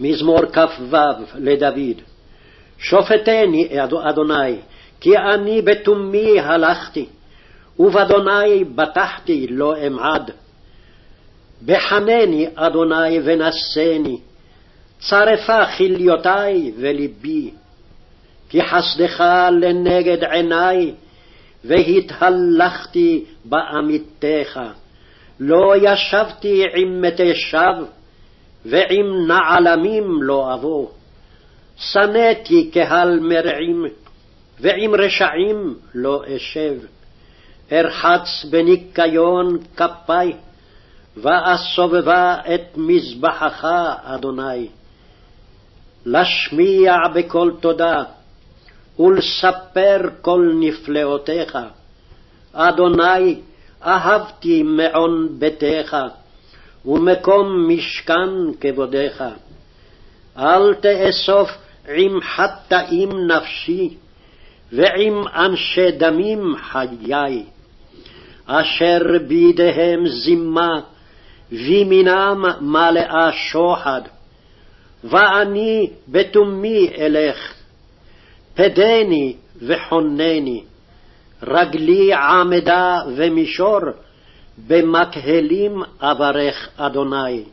מזמור כ"ו לדוד. שופטני, אדוני, כי אני בתומי הלכתי, ובאדוני בטחתי לא אמעד. בחנני, אדוני, ונשני, צרפה כליותי ולבי. כי חסדך לנגד עיני, והתהלכתי בעמיתך. לא ישבתי עם מתי שווא, ועם נעלמים לא אבוא. שנאתי קהל מרעים, ועם רשעים לא אשב. ארחץ בניקיון כפי, ואסובבה את מזבחך, אדוני. לשמיע בקול תודה, ולספר כל נפלאותיך. אדוני, אהבתי מעון ביתך, ומקום משכן כבודך. אל תאסוף עם חטאים נפשי, ועם אנשי דמים חיי, אשר בידיהם זימה, וימינם מלאה שוחד. ואני בתומי אלך, פדני וחונני, רגלי עמדה ומישור, במקהלים אברך אדוני.